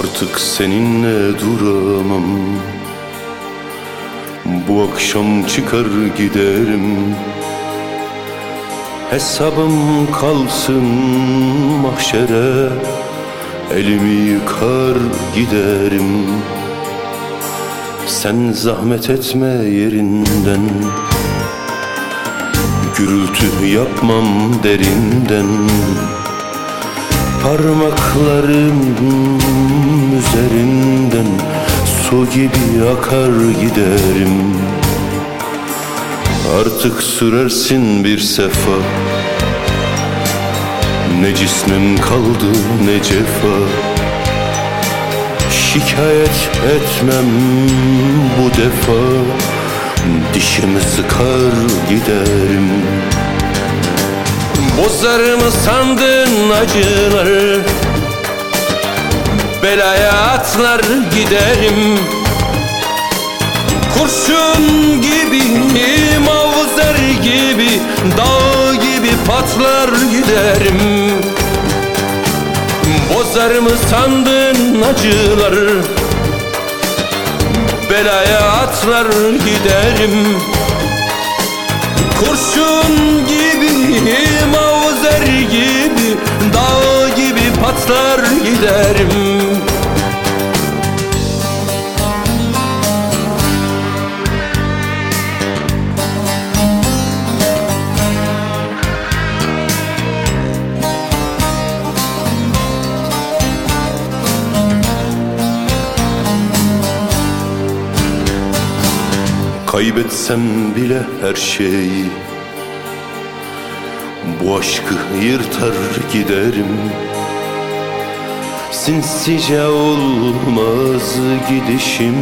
Artık seninle duramam. Bu akşam çıkar giderim. Hesabım kalsın mahşere. Elimi yıkar giderim. Sen zahmet etme yerinden. Gürültü yapmam derinden. Parmaklarım üzerinden Su gibi akar giderim. Artık sürersin bir sefa. Ne cismim kaldı ne cefa. Şikayet etmem bu defa. Dişimi sıkar giderim. Bozar mı sandın acıları Belaya atlar giderim. Kurşun gibi, mavzer gibi Dağ gibi patlar giderim. Bozar mı sandın acıları Belaya atlar giderim. Kurşun gibi, mavzer gibi Dağ gibi patlar giderim Kaybetsem bile her şeyi Bu aşkı yırtar giderim. Sinsice olmaz gidişim.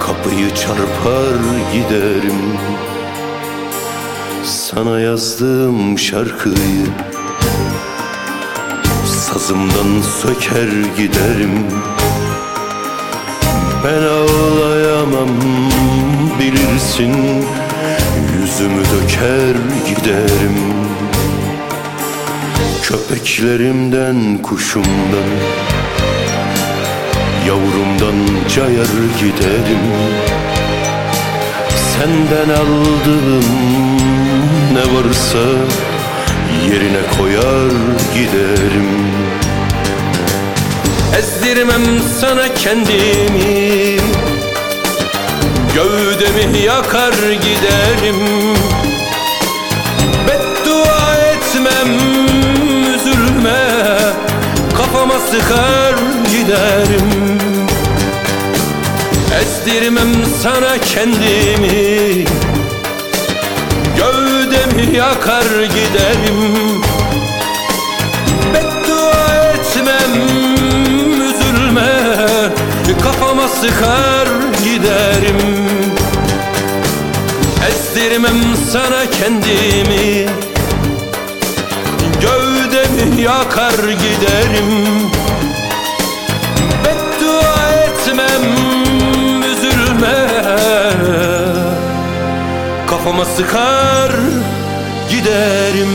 Kapıyı çarpar giderim. Sana yazdığım şarkıyı Sazımdan söker giderim. Ben ağlayamam bilirsin Yüzümü döker giderim. Köpeklerimden kuşumdan Yavrumdan cayar giderim. Senden aldığım ne varsa Yerine koyar giderim. Ezdirmem sana kendimi Gövdemi yakar giderim. Beddua etmem üzülme. Kafama sıkar giderim. Ezdirmem sana kendimi. Gövdemi yakar giderim. Beddua etmem Kafama sıkar sana kendimi. Gövdemi yakar giderim? Beddua etmem üzülme. Kafama sıkar giderim